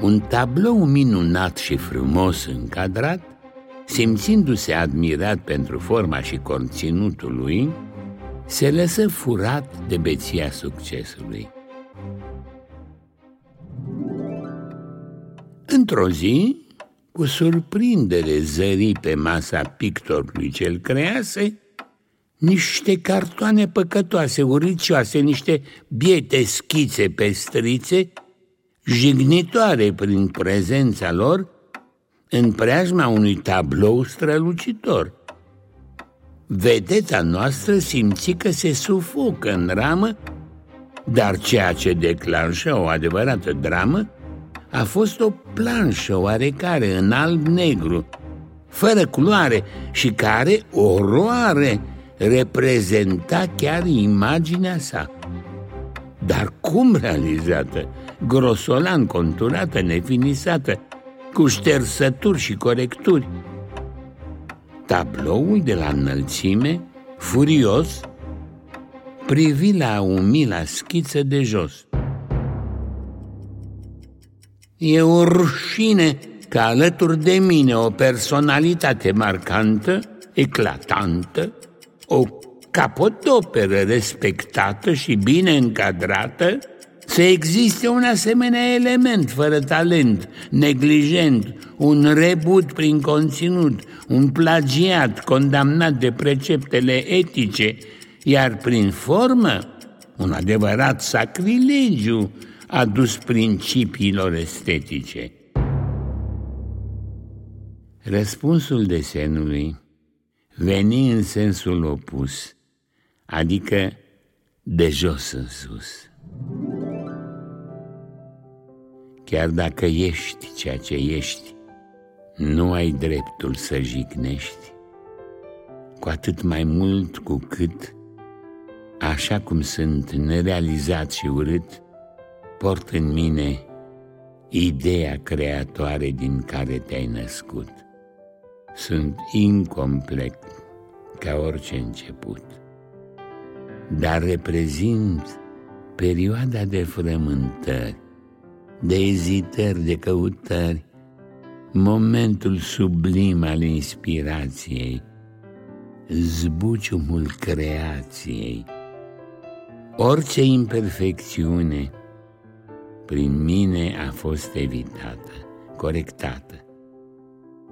Un tablou minunat și frumos încadrat, simțindu-se admirat pentru forma și conținutul lui, se lăsă furat de beția succesului. Într-o zi, cu surprindere zări pe masa pictorului cel crease niște cartoane păcătoase, uricioase, niște biete schițe pestrițe, jignitoare prin prezența lor, în preajma unui tablou strălucitor. Vedeța noastră simți că se sufocă în ramă, dar ceea ce declanșă o adevărată dramă a fost o planșă oarecare în alb-negru, fără culoare și care, oroare, reprezenta chiar imaginea sa. Dar cum realizată, grosolan conturată, nefinisată, cu ștersături și corecturi? Tabloul de la înălțime, furios, privi la umila schiță de jos. E o rușine că alături de mine o personalitate marcantă, eclatantă, o capodoperă respectată și bine încadrată, să existe un asemenea element fără talent, neglijent, un rebut prin conținut, un plagiat condamnat de preceptele etice, iar prin formă, un adevărat sacrilegiu adus principiilor estetice. Răspunsul desenului veni în sensul opus, adică de jos în sus. Chiar dacă ești ceea ce ești, nu ai dreptul să jignești, cu atât mai mult cu cât, așa cum sunt nerealizat și urât, port în mine ideea creatoare din care te-ai născut. Sunt incomplet ca orice început, dar reprezint perioada de frământări, de ezitări, de căutări, momentul sublim al inspirației, zbuciumul creației, orice imperfecțiune prin mine a fost evitată, corectată,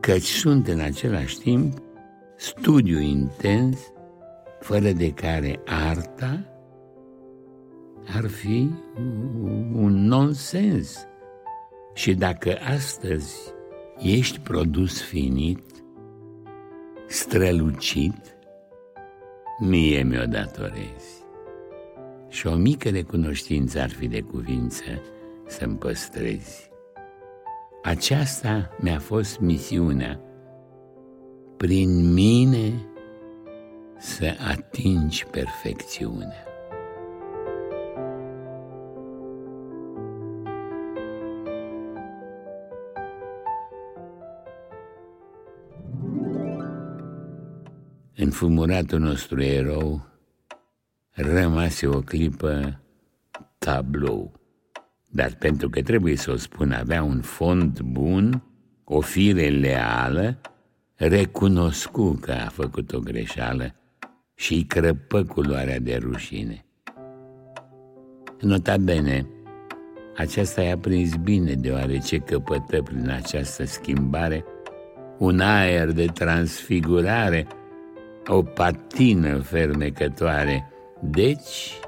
căci sunt în același timp studiu intens, fără de care arta ar fi un nonsens. Și dacă astăzi ești produs finit, strălucit, mie mi-o datorezi. Și o mică recunoștință ar fi de cuvință să-mi păstrezi. Aceasta mi-a fost misiunea, prin mine să atingi perfecțiunea. Înfumuratul nostru erou rămase o clipă tablou dar pentru că trebuie să o spun, avea un fond bun, o fire leală, recunoscu că a făcut o greșeală și îi crăpă culoarea de rușine. Nota bene, aceasta i-a prins bine deoarece căpătă prin această schimbare un aer de transfigurare, o patină fermecătoare, deci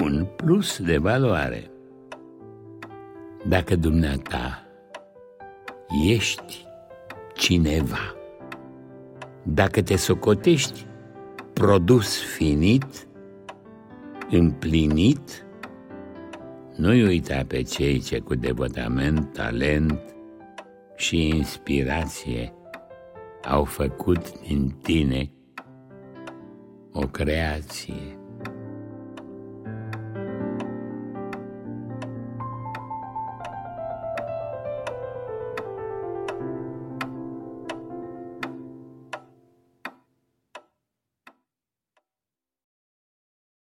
un plus de valoare. Dacă dumneata ești cineva, dacă te socotești produs finit, împlinit, nu-i uita pe cei ce cu devotament, talent și inspirație au făcut din tine o creație.